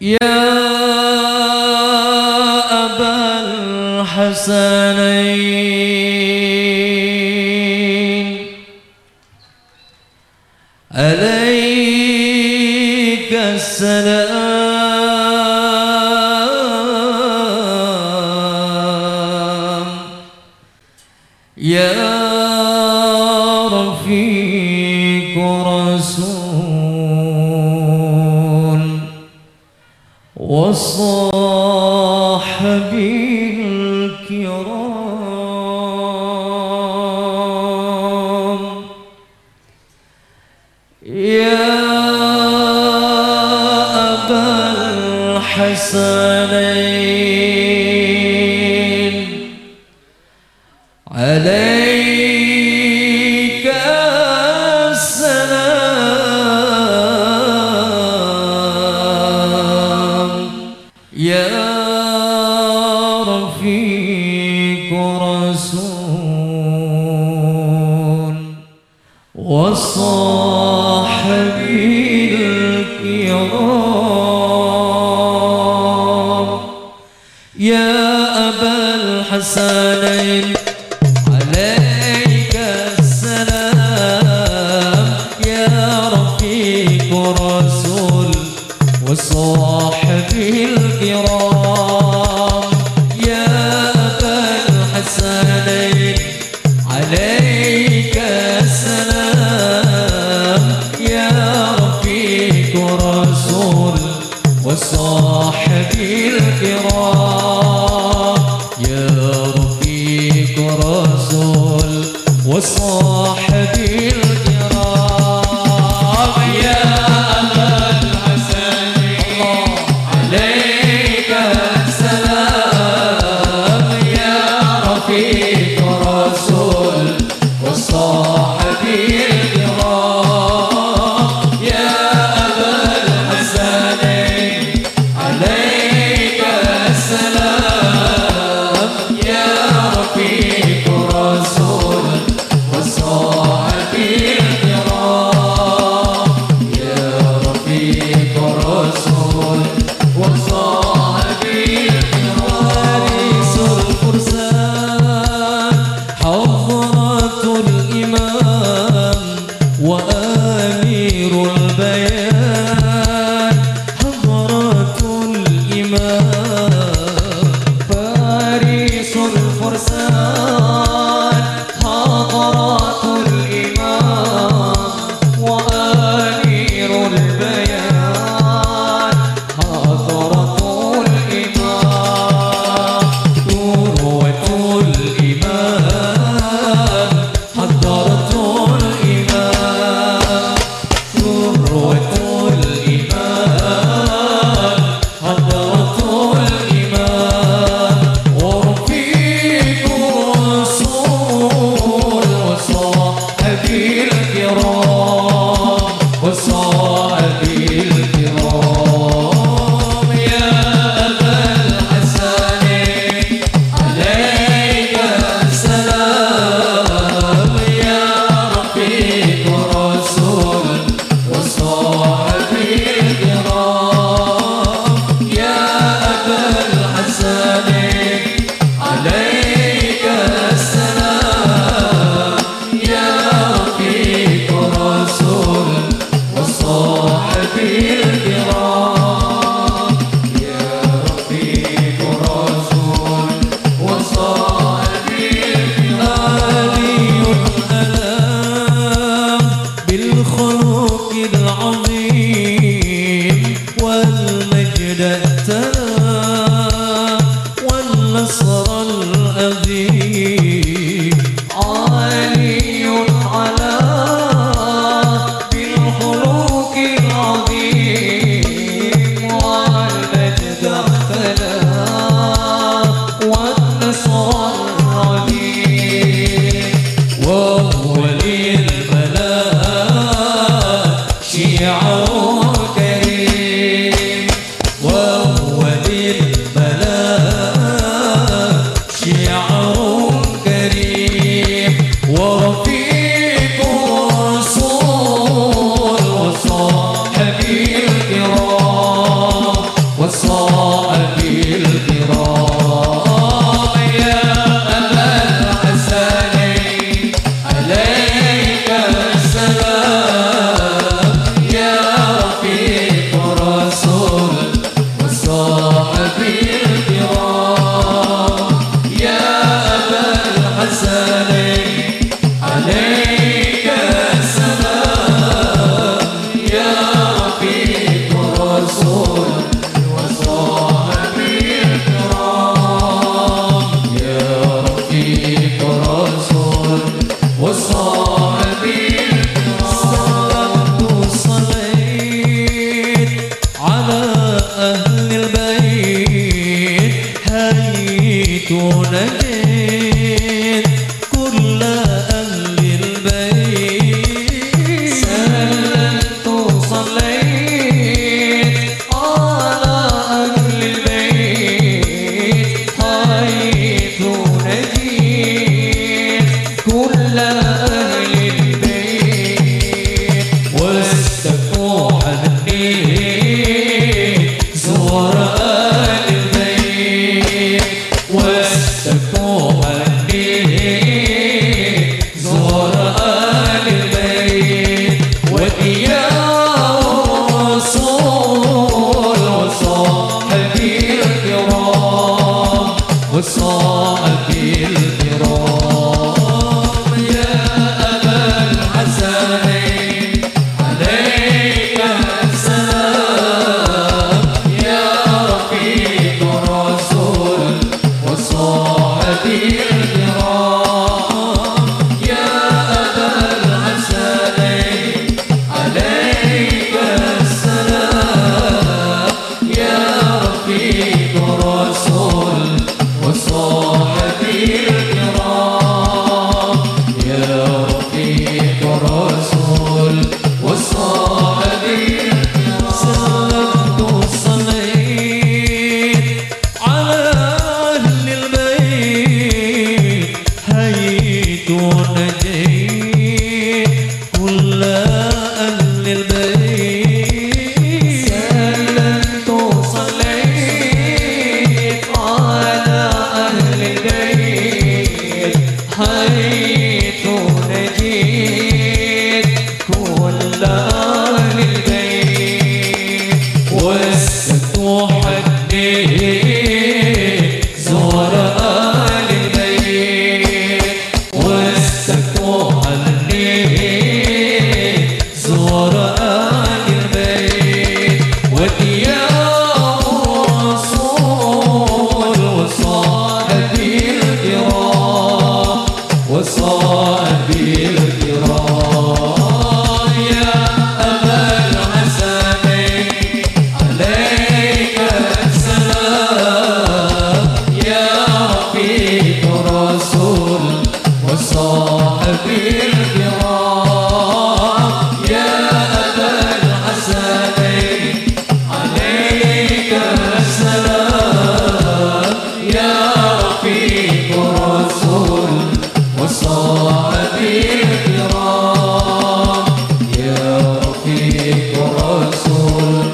يا أبا الحسنين عليك السلام. يا صاحبي الكرام يا أبا الحسنين عليك وصاحبي الكرام. يا أبا الحسنين sơ only حبيب ورسول